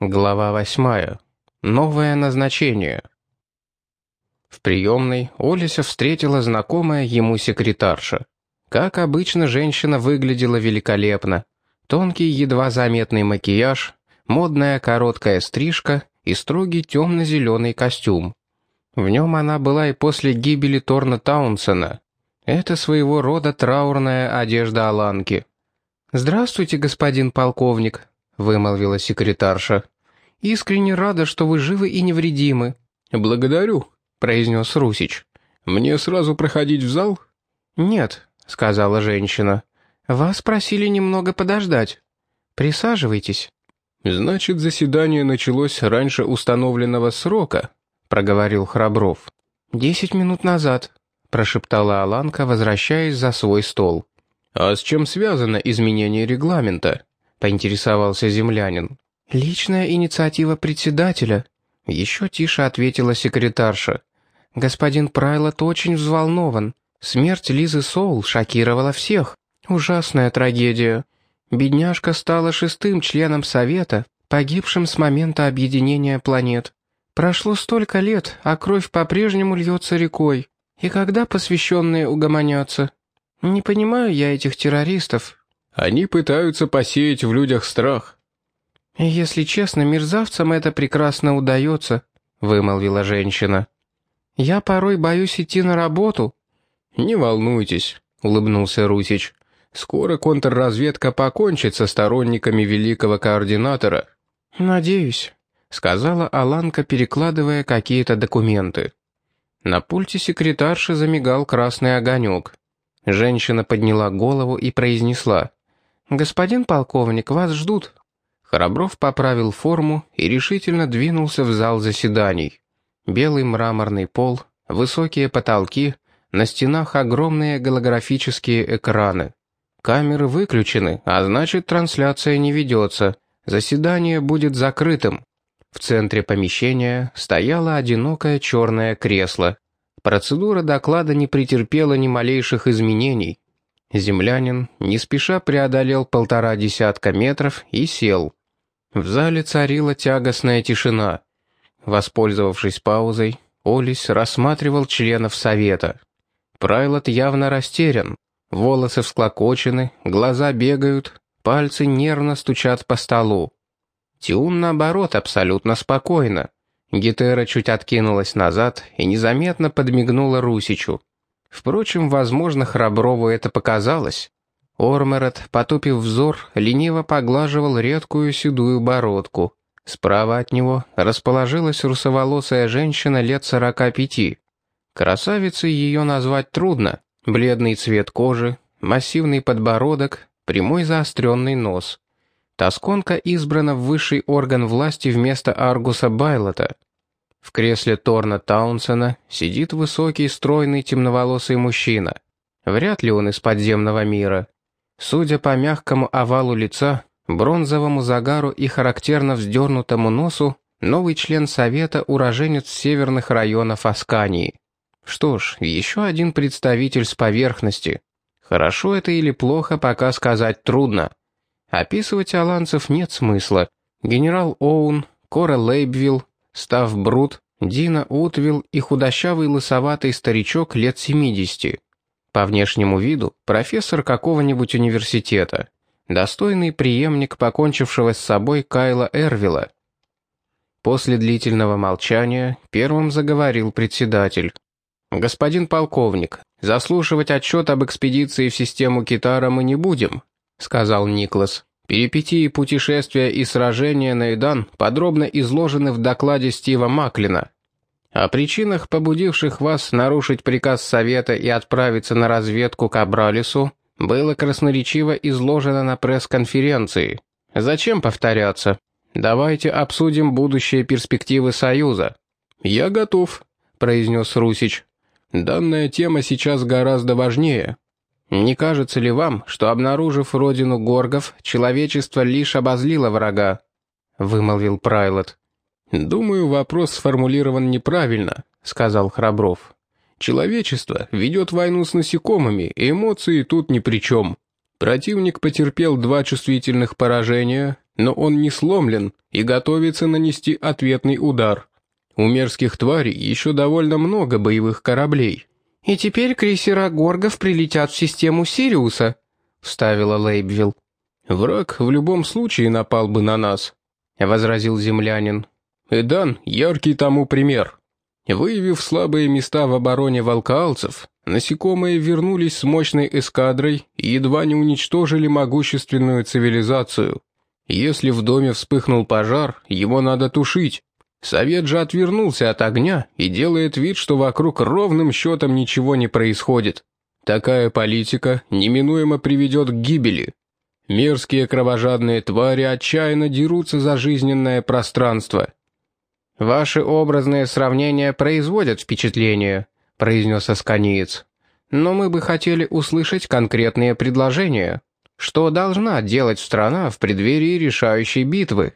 Глава восьмая. Новое назначение. В приемной Олеся встретила знакомая ему секретарша. Как обычно, женщина выглядела великолепно. Тонкий, едва заметный макияж, модная короткая стрижка и строгий темно-зеленый костюм. В нем она была и после гибели Торна Таунсена. Это своего рода траурная одежда Аланки. «Здравствуйте, господин полковник», — вымолвила секретарша. «Искренне рада, что вы живы и невредимы». «Благодарю», — произнес Русич. «Мне сразу проходить в зал?» «Нет», — сказала женщина. «Вас просили немного подождать. Присаживайтесь». «Значит, заседание началось раньше установленного срока», — проговорил Храбров. «Десять минут назад», — прошептала Аланка, возвращаясь за свой стол. «А с чем связано изменение регламента?» — поинтересовался землянин. «Личная инициатива председателя», — еще тише ответила секретарша. «Господин Прайлот очень взволнован. Смерть Лизы Соул шокировала всех. Ужасная трагедия. Бедняжка стала шестым членом Совета, погибшим с момента объединения планет. Прошло столько лет, а кровь по-прежнему льется рекой. И когда посвященные угомонятся? Не понимаю я этих террористов, они пытаются посеять в людях страх». «Если честно, мерзавцам это прекрасно удается», — вымолвила женщина. «Я порой боюсь идти на работу». «Не волнуйтесь», — улыбнулся Русич. «Скоро контрразведка покончит со сторонниками великого координатора». «Надеюсь», — сказала Аланка, перекладывая какие-то документы. На пульте секретарши замигал красный огонек. Женщина подняла голову и произнесла. «Господин полковник, вас ждут». Храбров поправил форму и решительно двинулся в зал заседаний. Белый мраморный пол, высокие потолки, на стенах огромные голографические экраны. Камеры выключены, а значит трансляция не ведется. Заседание будет закрытым. В центре помещения стояло одинокое черное кресло. Процедура доклада не претерпела ни малейших изменений. Землянин не спеша преодолел полтора десятка метров и сел. В зале царила тягостная тишина. Воспользовавшись паузой, Олесь рассматривал членов совета. Прайлот явно растерян. Волосы всклокочены, глаза бегают, пальцы нервно стучат по столу. Тиун, наоборот, абсолютно спокойно. Гетера чуть откинулась назад и незаметно подмигнула Русичу. Впрочем, возможно, Храброву это показалось. Ормерет, потупив взор, лениво поглаживал редкую седую бородку. Справа от него расположилась русоволосая женщина лет сорока пяти. Красавицей ее назвать трудно. Бледный цвет кожи, массивный подбородок, прямой заостренный нос. Тосконка избрана в высший орган власти вместо Аргуса Байлота — в кресле Торна Таунсена сидит высокий, стройный, темноволосый мужчина. Вряд ли он из подземного мира. Судя по мягкому овалу лица, бронзовому загару и характерно вздернутому носу, новый член Совета – уроженец северных районов Аскании. Что ж, еще один представитель с поверхности. Хорошо это или плохо, пока сказать трудно. Описывать аланцев нет смысла. Генерал Оун, Кора Лейбвилл, Став Брут, Дина Утвилл и худощавый лысоватый старичок лет 70. По внешнему виду профессор какого-нибудь университета. Достойный преемник покончившего с собой Кайла Эрвилла. После длительного молчания первым заговорил председатель. «Господин полковник, заслушивать отчет об экспедиции в систему Китара мы не будем», — сказал Никлас. Перипетии путешествия и сражения на Идан подробно изложены в докладе Стива Маклина. О причинах, побудивших вас нарушить приказ Совета и отправиться на разведку к Абралису, было красноречиво изложено на пресс-конференции. Зачем повторяться? Давайте обсудим будущие перспективы Союза. «Я готов», — произнес Русич. «Данная тема сейчас гораздо важнее. Не кажется ли вам, что, обнаружив родину горгов, человечество лишь обозлило врага?» — вымолвил Прайлот. «Думаю, вопрос сформулирован неправильно», — сказал Храбров. «Человечество ведет войну с насекомыми, и эмоции тут ни при чем. Противник потерпел два чувствительных поражения, но он не сломлен и готовится нанести ответный удар. У мерзких тварей еще довольно много боевых кораблей. «И теперь крейсера Горгов прилетят в систему Сириуса», — вставила Лейбвилл. «Враг в любом случае напал бы на нас», — возразил землянин. «Эдан — яркий тому пример. Выявив слабые места в обороне волкаалцев, насекомые вернулись с мощной эскадрой и едва не уничтожили могущественную цивилизацию. Если в доме вспыхнул пожар, его надо тушить. Совет же отвернулся от огня и делает вид, что вокруг ровным счетом ничего не происходит. Такая политика неминуемо приведет к гибели. Мерзкие кровожадные твари отчаянно дерутся за жизненное пространство. «Ваши образные сравнения производят впечатление», — произнес Асканиец. «Но мы бы хотели услышать конкретные предложения. Что должна делать страна в преддверии решающей битвы?»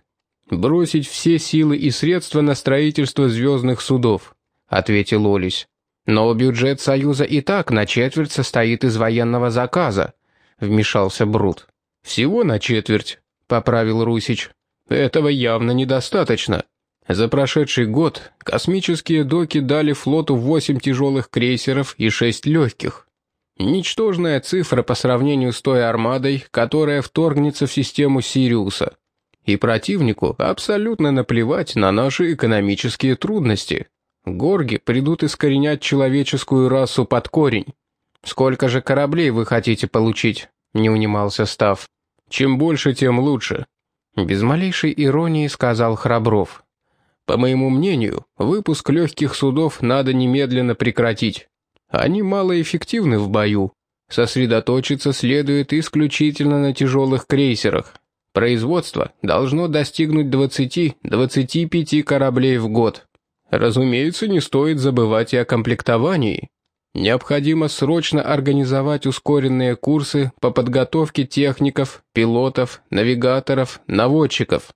«Бросить все силы и средства на строительство звездных судов», — ответил Олесь. «Но бюджет Союза и так на четверть состоит из военного заказа», — вмешался Брут. «Всего на четверть», — поправил Русич. «Этого явно недостаточно. За прошедший год космические доки дали флоту 8 тяжелых крейсеров и 6 легких. Ничтожная цифра по сравнению с той армадой, которая вторгнется в систему Сириуса. И противнику абсолютно наплевать на наши экономические трудности. Горги придут искоренять человеческую расу под корень. «Сколько же кораблей вы хотите получить?» — не унимался Став. «Чем больше, тем лучше», — без малейшей иронии сказал Храбров. По моему мнению, выпуск легких судов надо немедленно прекратить. Они малоэффективны в бою. Сосредоточиться следует исключительно на тяжелых крейсерах. Производство должно достигнуть 20-25 кораблей в год. Разумеется, не стоит забывать и о комплектовании. Необходимо срочно организовать ускоренные курсы по подготовке техников, пилотов, навигаторов, наводчиков.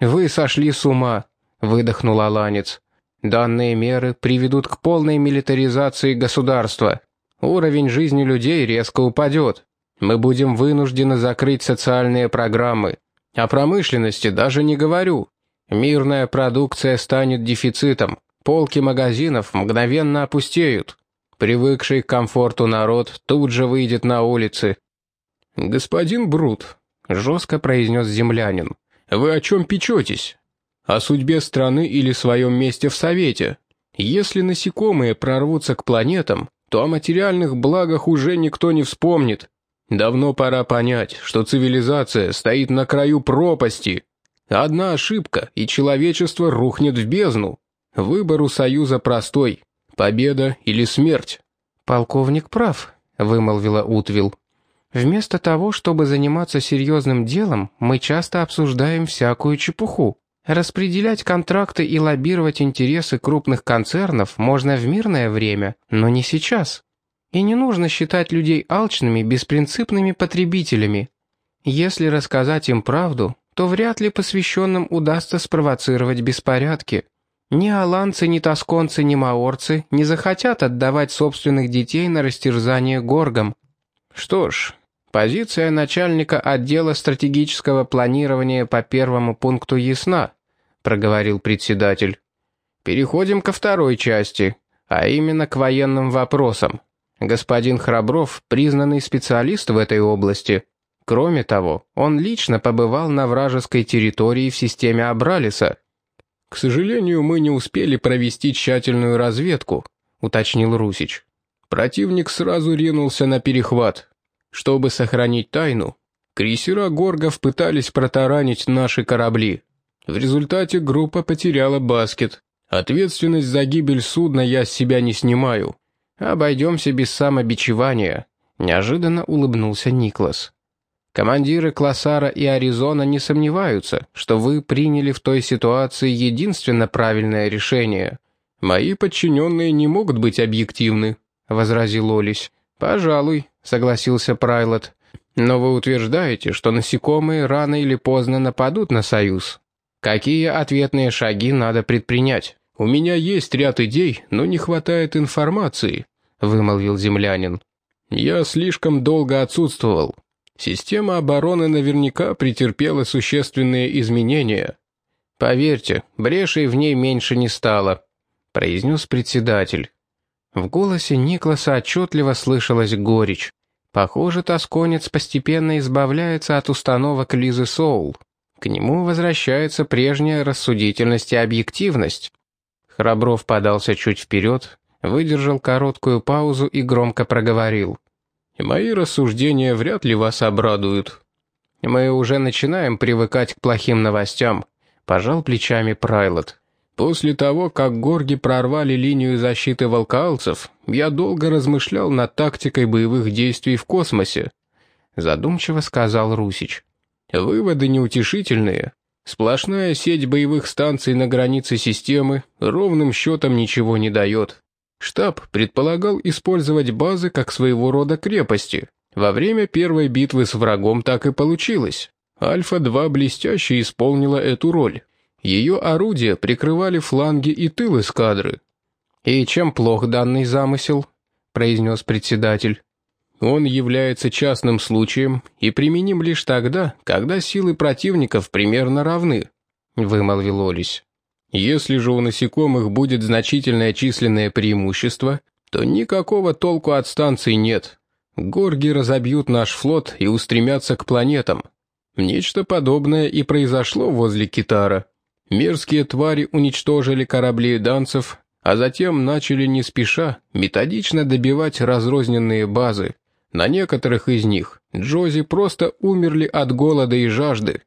«Вы сошли с ума», — выдохнул Аланец. «Данные меры приведут к полной милитаризации государства. Уровень жизни людей резко упадет. Мы будем вынуждены закрыть социальные программы. О промышленности даже не говорю. Мирная продукция станет дефицитом. Полки магазинов мгновенно опустеют. Привыкший к комфорту народ тут же выйдет на улицы». «Господин Брут», — жестко произнес землянин, — «вы о чем печетесь?» о судьбе страны или своем месте в Совете. Если насекомые прорвутся к планетам, то о материальных благах уже никто не вспомнит. Давно пора понять, что цивилизация стоит на краю пропасти. Одна ошибка, и человечество рухнет в бездну. Выбор у Союза простой — победа или смерть. «Полковник прав», — вымолвила Утвил. «Вместо того, чтобы заниматься серьезным делом, мы часто обсуждаем всякую чепуху. Распределять контракты и лоббировать интересы крупных концернов можно в мирное время, но не сейчас. И не нужно считать людей алчными, беспринципными потребителями. Если рассказать им правду, то вряд ли посвященным удастся спровоцировать беспорядки. Ни аланцы, ни тосконцы, ни маорцы не захотят отдавать собственных детей на растерзание горгам. Что ж, позиция начальника отдела стратегического планирования по первому пункту ясна проговорил председатель. «Переходим ко второй части, а именно к военным вопросам. Господин Храбров – признанный специалист в этой области. Кроме того, он лично побывал на вражеской территории в системе Абралиса. «К сожалению, мы не успели провести тщательную разведку», — уточнил Русич. Противник сразу ринулся на перехват. Чтобы сохранить тайну, крейсера Горгов пытались протаранить наши корабли. В результате группа потеряла баскет. Ответственность за гибель судна я с себя не снимаю. Обойдемся без самобичевания», — неожиданно улыбнулся Никлас. «Командиры Классара и Аризона не сомневаются, что вы приняли в той ситуации единственно правильное решение. Мои подчиненные не могут быть объективны», — возразил Олесь. «Пожалуй», — согласился Прайлот. «Но вы утверждаете, что насекомые рано или поздно нападут на Союз. Какие ответные шаги надо предпринять? У меня есть ряд идей, но не хватает информации, вымолвил землянин. Я слишком долго отсутствовал. Система обороны наверняка претерпела существенные изменения. Поверьте, брешей в ней меньше не стало, произнес председатель. В голосе Никласа отчетливо слышалась горечь. Похоже, тосконец постепенно избавляется от установок Лизы Соул. К нему возвращается прежняя рассудительность и объективность. Храбров подался чуть вперед, выдержал короткую паузу и громко проговорил. «Мои рассуждения вряд ли вас обрадуют». «Мы уже начинаем привыкать к плохим новостям», — пожал плечами Прайлот. «После того, как горги прорвали линию защиты волкалцев, я долго размышлял над тактикой боевых действий в космосе», — задумчиво сказал Русич. «Выводы неутешительные. Сплошная сеть боевых станций на границе системы ровным счетом ничего не дает. Штаб предполагал использовать базы как своего рода крепости. Во время первой битвы с врагом так и получилось. Альфа-2 блестяще исполнила эту роль. Ее орудия прикрывали фланги и тыл эскадры. «И чем плох данный замысел?» — произнес председатель. «Он является частным случаем и применим лишь тогда, когда силы противников примерно равны», — вымолвил Олесь. Если же у насекомых будет значительное численное преимущество, то никакого толку от станций нет. Горги разобьют наш флот и устремятся к планетам. Нечто подобное и произошло возле Китара. Мерзкие твари уничтожили корабли данцев, а затем начали не спеша методично добивать разрозненные базы. На некоторых из них Джози просто умерли от голода и жажды.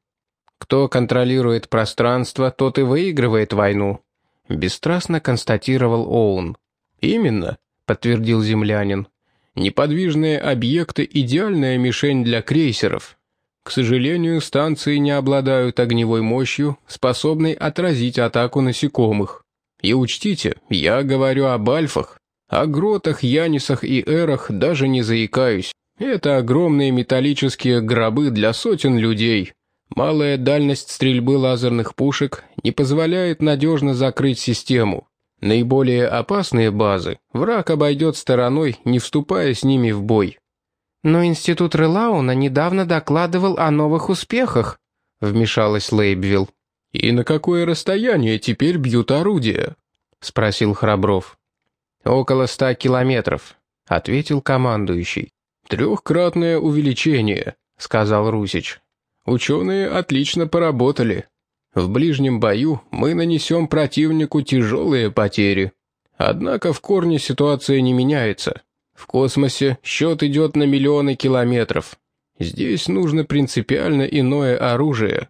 Кто контролирует пространство, тот и выигрывает войну», — бесстрастно констатировал Оун. «Именно», — подтвердил землянин. «Неподвижные объекты — идеальная мишень для крейсеров. К сожалению, станции не обладают огневой мощью, способной отразить атаку насекомых. И учтите, я говорю об альфах. О гротах, янисах и эрах даже не заикаюсь. Это огромные металлические гробы для сотен людей». Малая дальность стрельбы лазерных пушек не позволяет надежно закрыть систему. Наиболее опасные базы враг обойдет стороной, не вступая с ними в бой. «Но институт Релауна недавно докладывал о новых успехах», — вмешалась Лейбвилл. «И на какое расстояние теперь бьют орудия?» — спросил Храбров. «Около ста километров», — ответил командующий. «Трехкратное увеличение», — сказал Русич. Ученые отлично поработали. В ближнем бою мы нанесем противнику тяжелые потери. Однако в корне ситуация не меняется. В космосе счет идет на миллионы километров. Здесь нужно принципиально иное оружие.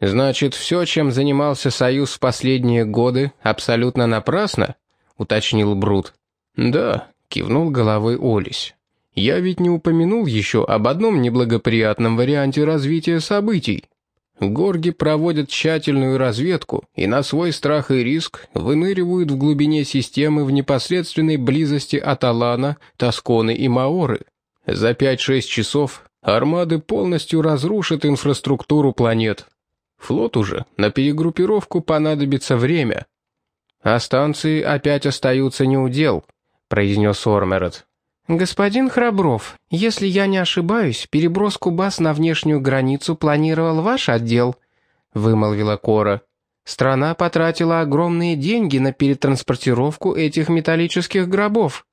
Значит, все, чем занимался Союз в последние годы, абсолютно напрасно? Уточнил Брут. Да, кивнул головой Олесь. Я ведь не упомянул еще об одном неблагоприятном варианте развития событий. Горги проводят тщательную разведку и на свой страх и риск выныривают в глубине системы в непосредственной близости от Алана, Тосконы и Маоры. За 5-6 часов армады полностью разрушат инфраструктуру планет. Флот уже на перегруппировку понадобится время. «А станции опять остаются неудел», — произнес Ормерет. «Господин Храбров, если я не ошибаюсь, переброску баз на внешнюю границу планировал ваш отдел», — вымолвила Кора. «Страна потратила огромные деньги на перетранспортировку этих металлических гробов».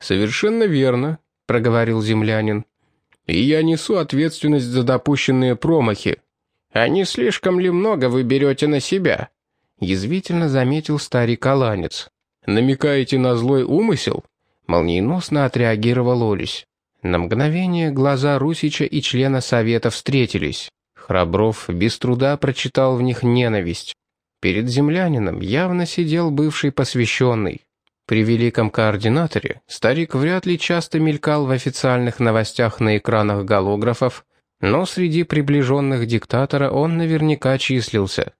«Совершенно верно», — проговорил землянин. «И я несу ответственность за допущенные промахи». «А не слишком ли много вы берете на себя?» — язвительно заметил старик Аланец. «Намекаете на злой умысел?» Молниеносно отреагировал Олесь. На мгновение глаза Русича и члена Совета встретились. Храбров без труда прочитал в них ненависть. Перед землянином явно сидел бывший посвященный. При великом координаторе старик вряд ли часто мелькал в официальных новостях на экранах голографов, но среди приближенных диктатора он наверняка числился.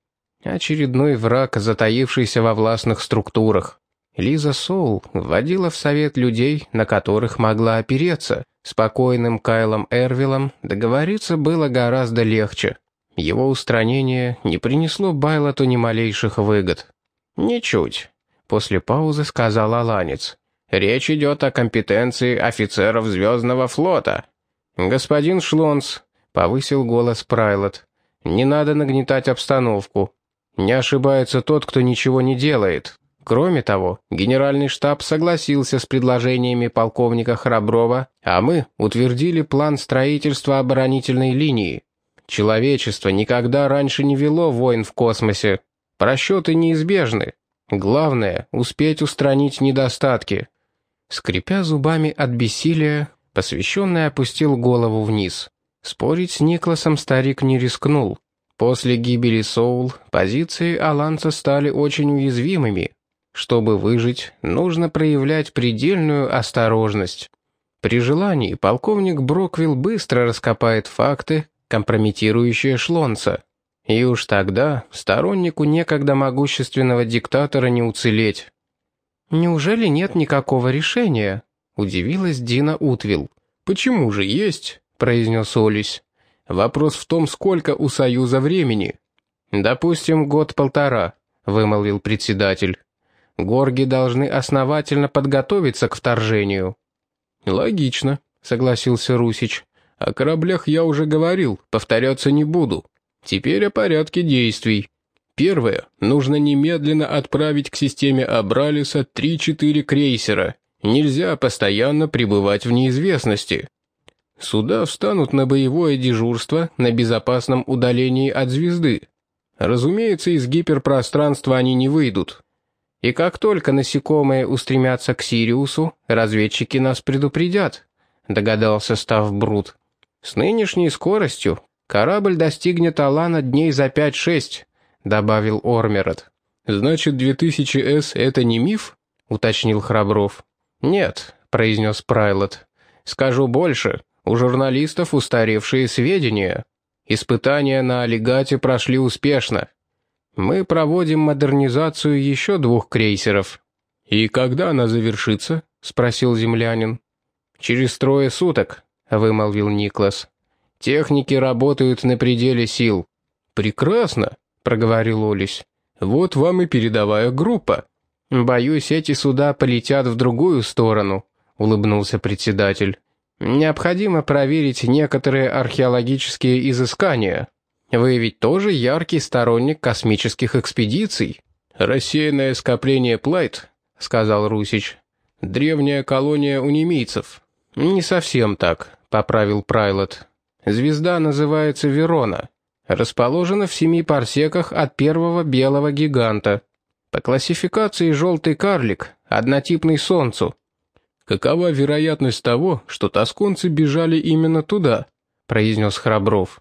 Очередной враг, затаившийся во властных структурах. Лиза Соул вводила в совет людей, на которых могла опереться. Спокойным Кайлом Эрвиллом договориться было гораздо легче. Его устранение не принесло Байлоту ни малейших выгод. «Ничуть», — после паузы сказал Аланец. «Речь идет о компетенции офицеров Звездного флота. Господин Шлонс, повысил голос Прайлот. «Не надо нагнетать обстановку. Не ошибается тот, кто ничего не делает. Кроме того, генеральный штаб согласился с предложениями полковника Храброва, а мы утвердили план строительства оборонительной линии. Человечество никогда раньше не вело войн в космосе. Просчеты неизбежны. Главное — успеть устранить недостатки». Скрипя зубами от бессилия, посвященный опустил голову вниз. Спорить с Никласом старик не рискнул. После гибели Соул позиции Аланца стали очень уязвимыми. Чтобы выжить, нужно проявлять предельную осторожность. При желании полковник Броквилл быстро раскопает факты, компрометирующие Шлонца. И уж тогда стороннику некогда могущественного диктатора не уцелеть. «Неужели нет никакого решения?» — удивилась Дина Утвилл. «Почему же есть?» — произнес Олесь. «Вопрос в том, сколько у Союза времени». «Допустим, год-полтора», — вымолвил председатель. «Горги должны основательно подготовиться к вторжению». «Логично», — согласился Русич. «О кораблях я уже говорил, повторяться не буду. Теперь о порядке действий. Первое. Нужно немедленно отправить к системе Абралиса 3-4 крейсера. Нельзя постоянно пребывать в неизвестности. Суда встанут на боевое дежурство на безопасном удалении от звезды. Разумеется, из гиперпространства они не выйдут. И как только насекомые устремятся к Сириусу, разведчики нас предупредят, догадался Став Брут. С нынешней скоростью корабль достигнет Алана дней за 5-6, добавил Ормерот. Значит, 2000С — это не миф? уточнил Храбров. Нет, произнес Прайлот. Скажу больше. У журналистов устаревшие сведения. Испытания на аллигате прошли успешно. Мы проводим модернизацию еще двух крейсеров». «И когда она завершится?» — спросил землянин. «Через трое суток», — вымолвил Никлас. «Техники работают на пределе сил». «Прекрасно», — проговорил Олесь. «Вот вам и передовая группа». «Боюсь, эти суда полетят в другую сторону», — улыбнулся председатель. Необходимо проверить некоторые археологические изыскания. Вы ведь тоже яркий сторонник космических экспедиций. Рассеянное скопление Плайт, сказал Русич. Древняя колония унемийцев. Не совсем так, поправил Прайлот. Звезда называется Верона. Расположена в семи парсеках от первого белого гиганта. По классификации желтый карлик, однотипный Солнцу. «Какова вероятность того, что тосконцы бежали именно туда?» — произнес Храбров.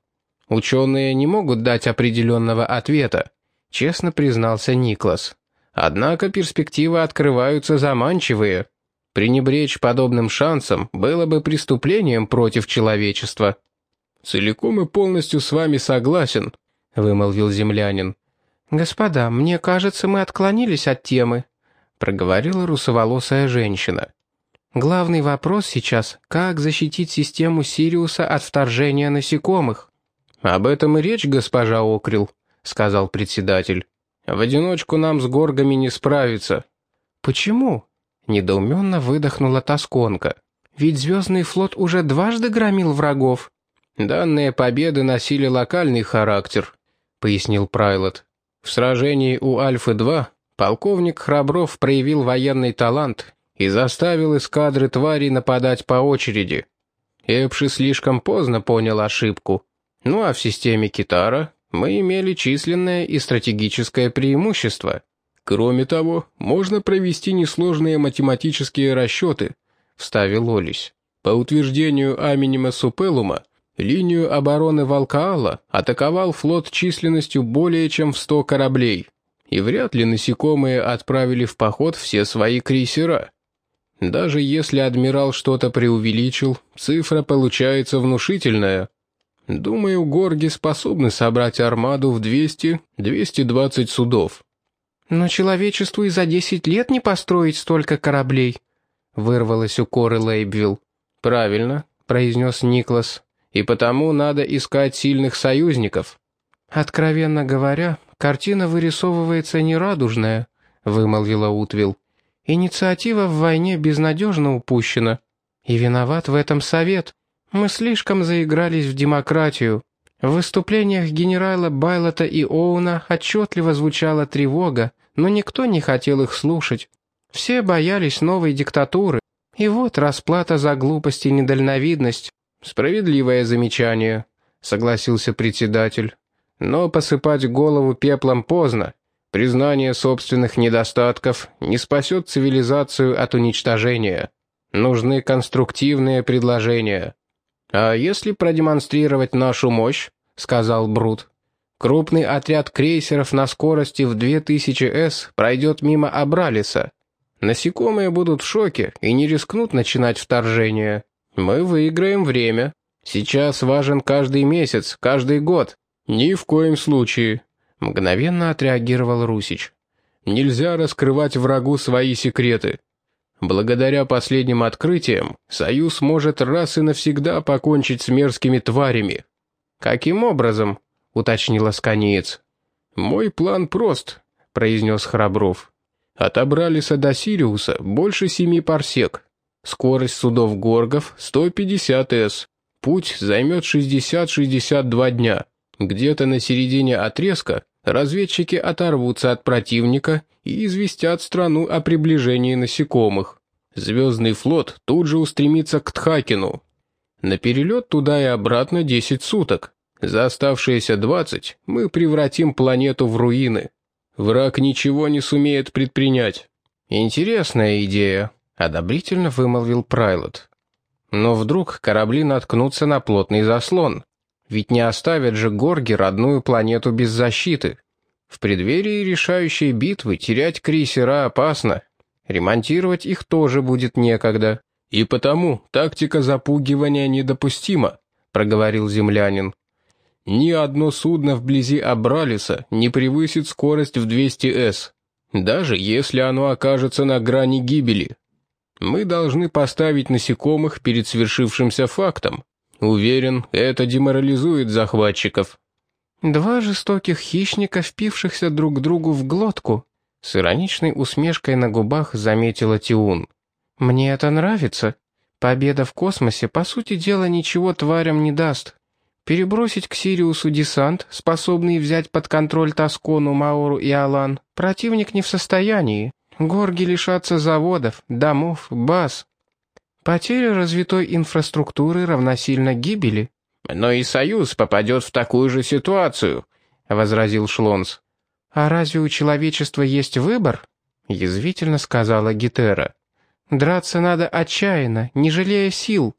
«Ученые не могут дать определенного ответа», — честно признался Никлас. «Однако перспективы открываются заманчивые. Пренебречь подобным шансом было бы преступлением против человечества». «Целиком и полностью с вами согласен», — вымолвил землянин. «Господа, мне кажется, мы отклонились от темы», — проговорила русоволосая женщина. Главный вопрос сейчас — как защитить систему Сириуса от вторжения насекомых? «Об этом и речь, госпожа Окрил», — сказал председатель. «В одиночку нам с горгами не справиться». «Почему?» — недоуменно выдохнула Тосконка. «Ведь Звездный флот уже дважды громил врагов». «Данные победы носили локальный характер», — пояснил Прайлот. «В сражении у Альфы-2 полковник Храбров проявил военный талант и заставил эскадры тварей нападать по очереди. Эпши слишком поздно понял ошибку. Ну а в системе Китара мы имели численное и стратегическое преимущество. Кроме того, можно провести несложные математические расчеты, вставил Олесь. По утверждению Аминима Супелума, линию обороны Валкаала атаковал флот численностью более чем в 100 кораблей. И вряд ли насекомые отправили в поход все свои крейсера. Даже если адмирал что-то преувеличил, цифра получается внушительная. Думаю, горги способны собрать армаду в 200-220 судов. «Но человечеству и за 10 лет не построить столько кораблей», — вырвалось у Коры Лейбвилл. «Правильно», — произнес Никлас. «И потому надо искать сильных союзников». «Откровенно говоря, картина вырисовывается нерадужная», — вымолвила Утвилл. Инициатива в войне безнадежно упущена. И виноват в этом совет. Мы слишком заигрались в демократию. В выступлениях генерала Байлота и Оуна отчетливо звучала тревога, но никто не хотел их слушать. Все боялись новой диктатуры. И вот расплата за глупость и недальновидность. Справедливое замечание, согласился председатель. Но посыпать голову пеплом поздно. Признание собственных недостатков не спасет цивилизацию от уничтожения. Нужны конструктивные предложения. «А если продемонстрировать нашу мощь?» — сказал Брут. «Крупный отряд крейсеров на скорости в 2000 С пройдет мимо Абралиса. Насекомые будут в шоке и не рискнут начинать вторжение. Мы выиграем время. Сейчас важен каждый месяц, каждый год. Ни в коем случае», — мгновенно отреагировал Русич. «Нельзя раскрывать врагу свои секреты. Благодаря последним открытиям, Союз может раз и навсегда покончить с мерзкими тварями. «Каким образом?» — уточнил Асканиец. «Мой план прост», — произнес Храбров. «Отобрались до Сириуса больше семи парсек. Скорость судов Горгов — 150 С. Путь займет 60-62 дня. Где-то на середине отрезка разведчики оторвутся от противника и известят страну о приближении насекомых. Звездный флот тут же устремится к Тхакину. На перелет туда и обратно 10 суток. За оставшиеся 20 мы превратим планету в руины. Враг ничего не сумеет предпринять. Интересная идея, одобрительно вымолвил Прайлот. Но вдруг корабли наткнутся на плотный заслон. Ведь не оставят же Горги родную планету без защиты. В преддверии решающей битвы терять крейсера опасно. Ремонтировать их тоже будет некогда. И потому тактика запугивания недопустима, проговорил землянин. Ни одно судно вблизи Абралиса не превысит скорость в 200 С, даже если оно окажется на грани гибели. Мы должны поставить насекомых перед свершившимся фактом. Уверен, это деморализует захватчиков. Два жестоких хищника, впившихся друг другу в глотку, с ироничной усмешкой на губах заметила Тиун. «Мне это нравится. Победа в космосе, по сути дела, ничего тварям не даст. Перебросить к Сириусу десант, способный взять под контроль Тоскону, Маору и Алан, противник не в состоянии. Горги лишатся заводов, домов, баз. Потеря развитой инфраструктуры равносильно гибели. «Но и Союз попадет в такую же ситуацию», — возразил Шлонс. «А разве у человечества есть выбор?» — язвительно сказала Гетера. «Драться надо отчаянно, не жалея сил.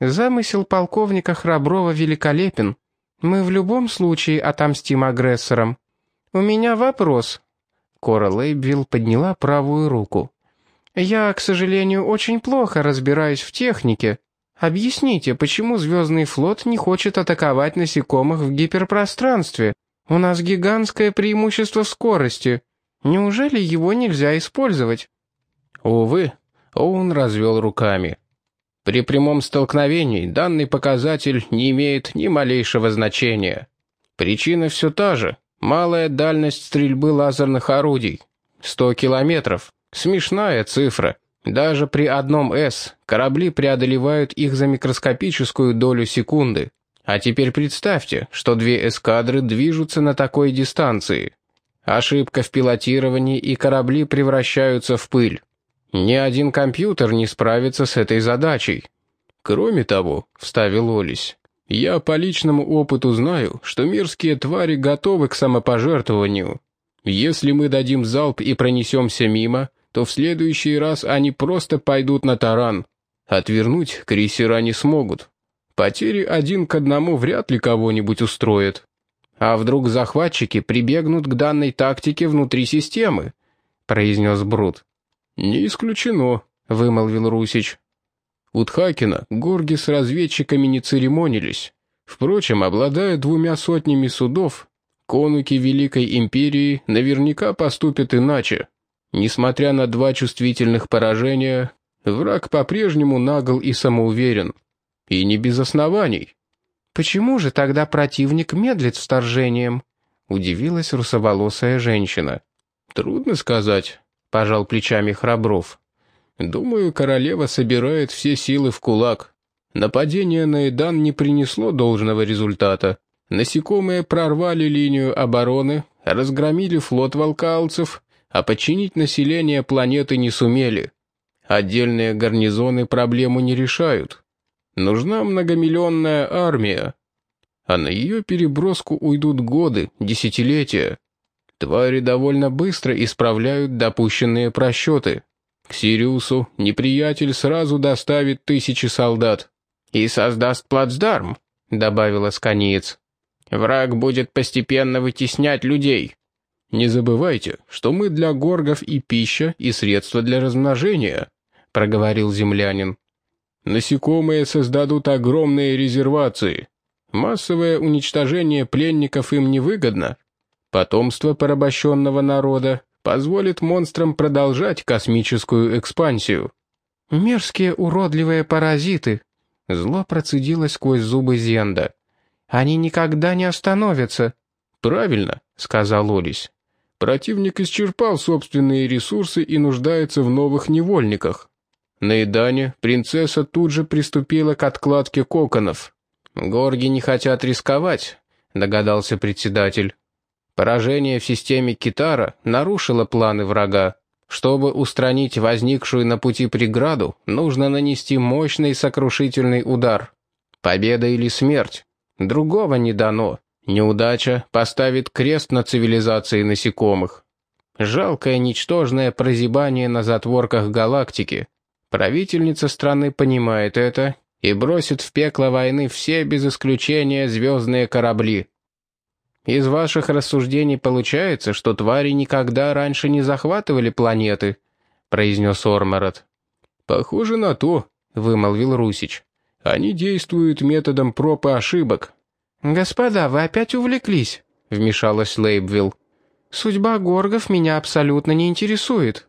Замысел полковника Храброва великолепен. Мы в любом случае отомстим агрессорам. У меня вопрос». Кора Лейбвилл подняла правую руку. «Я, к сожалению, очень плохо разбираюсь в технике. Объясните, почему Звездный флот не хочет атаковать насекомых в гиперпространстве? У нас гигантское преимущество в скорости. Неужели его нельзя использовать?» Увы, он развел руками. При прямом столкновении данный показатель не имеет ни малейшего значения. Причина все та же. Малая дальность стрельбы лазерных орудий. 100 километров. Смешная цифра. Даже при одном «С» корабли преодолевают их за микроскопическую долю секунды. А теперь представьте, что две эскадры движутся на такой дистанции. Ошибка в пилотировании, и корабли превращаются в пыль. Ни один компьютер не справится с этой задачей. Кроме того, вставил Олесь, я по личному опыту знаю, что мирские твари готовы к самопожертвованию. Если мы дадим залп и пронесемся мимо, то в следующий раз они просто пойдут на таран. Отвернуть крейсера не смогут. Потери один к одному вряд ли кого-нибудь устроят. А вдруг захватчики прибегнут к данной тактике внутри системы? произнес Брут. «Не исключено», — вымолвил Русич. У Тхакина горги с разведчиками не церемонились. Впрочем, обладая двумя сотнями судов, конуки Великой Империи наверняка поступят иначе. Несмотря на два чувствительных поражения, враг по-прежнему нагл и самоуверен. И не без оснований. «Почему же тогда противник медлит с вторжением?» — удивилась русоволосая женщина. «Трудно сказать», — пожал плечами Храбров. «Думаю, королева собирает все силы в кулак. Нападение на Эдан не принесло должного результата. Насекомые прорвали линию обороны, разгромили флот волкалцев, а подчинить население планеты не сумели. Отдельные гарнизоны проблему не решают. Нужна многомиллионная армия. А на ее переброску уйдут годы, десятилетия. Твари довольно быстро исправляют допущенные просчеты. К Сириусу неприятель сразу доставит тысячи солдат. «И создаст плацдарм», — добавила Сканиец. «Враг будет постепенно вытеснять людей». «Не забывайте, что мы для горгов и пища, и средства для размножения», — проговорил землянин. «Насекомые создадут огромные резервации. Массовое уничтожение пленников им невыгодно. Потомство порабощенного народа позволит монстрам продолжать космическую экспансию». «Мерзкие уродливые паразиты», Зло процедило сквозь зубы Зенда. «Они никогда не остановятся». «Правильно», — сказал Олесь. «Противник исчерпал собственные ресурсы и нуждается в новых невольниках». На Идане принцесса тут же приступила к откладке коконов. «Горги не хотят рисковать», — догадался председатель. Поражение в системе Китара нарушило планы врага. Чтобы устранить возникшую на пути преграду, нужно нанести мощный сокрушительный удар. Победа или смерть. Другого не дано. Неудача поставит крест на цивилизации насекомых. Жалкое ничтожное прозябание на затворках галактики. Правительница страны понимает это и бросит в пекло войны все без исключения звездные корабли. Из ваших рассуждений получается, что твари никогда раньше не захватывали планеты», — произнес Ормород. «Похоже на то», — вымолвил Русич. «Они действуют методом проб и ошибок». «Господа, вы опять увлеклись», — вмешалась Лейбвилл. «Судьба горгов меня абсолютно не интересует.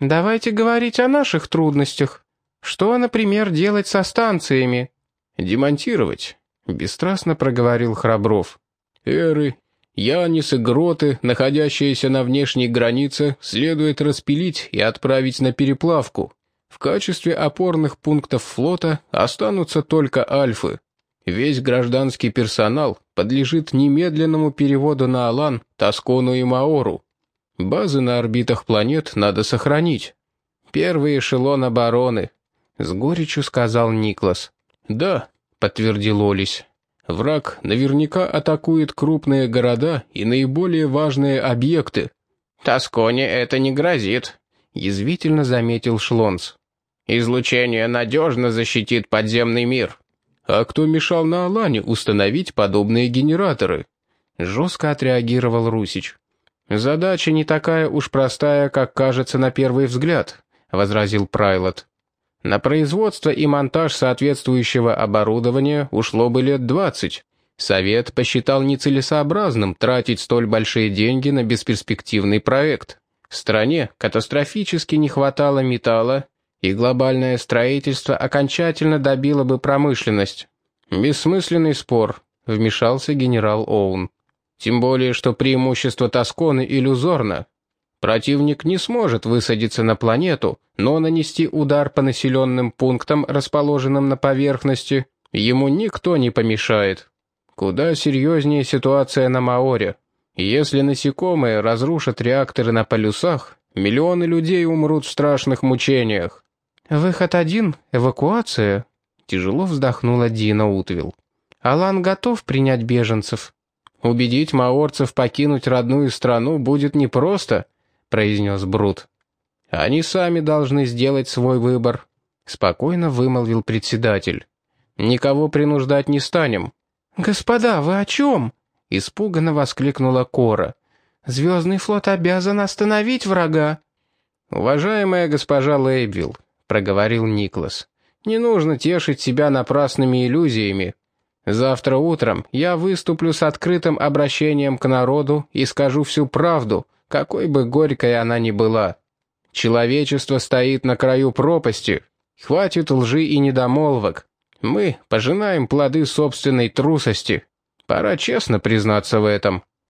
Давайте говорить о наших трудностях. Что, например, делать со станциями?» «Демонтировать», — бесстрастно проговорил Храбров. Эры, Янис и Гроты, находящиеся на внешней границе, следует распилить и отправить на переплавку. В качестве опорных пунктов флота останутся только альфы. Весь гражданский персонал подлежит немедленному переводу на Алан, Тоскону и Маору. Базы на орбитах планет надо сохранить. Первый эшелон обороны, — с горечью сказал Никлас. «Да», — подтвердил Олесь. Враг наверняка атакует крупные города и наиболее важные объекты. «Тосконе это не грозит», — язвительно заметил Шлонц. «Излучение надежно защитит подземный мир». «А кто мешал на Алане установить подобные генераторы?» Жестко отреагировал Русич. «Задача не такая уж простая, как кажется на первый взгляд», — возразил Прайлот. На производство и монтаж соответствующего оборудования ушло бы лет 20. Совет посчитал нецелесообразным тратить столь большие деньги на бесперспективный проект. Стране катастрофически не хватало металла, и глобальное строительство окончательно добило бы промышленность. «Бессмысленный спор», — вмешался генерал Оун. «Тем более, что преимущество Тосконы иллюзорно. Противник не сможет высадиться на планету, но нанести удар по населенным пунктам, расположенным на поверхности, ему никто не помешает. Куда серьезнее ситуация на Маоре. Если насекомые разрушат реакторы на полюсах, миллионы людей умрут в страшных мучениях. «Выход один — эвакуация», — тяжело вздохнула Дина Утвилл. «Алан готов принять беженцев». «Убедить маорцев покинуть родную страну будет непросто», — произнес Брут. «Они сами должны сделать свой выбор», — спокойно вымолвил председатель. «Никого принуждать не станем». «Господа, вы о чем?» — испуганно воскликнула Кора. «Звездный флот обязан остановить врага». «Уважаемая госпожа Лейбвилл», — проговорил Никлас, — «не нужно тешить себя напрасными иллюзиями. Завтра утром я выступлю с открытым обращением к народу и скажу всю правду, какой бы горькой она ни была. Человечество стоит на краю пропасти. Хватит лжи и недомолвок. Мы пожинаем плоды собственной трусости. Пора честно признаться в этом.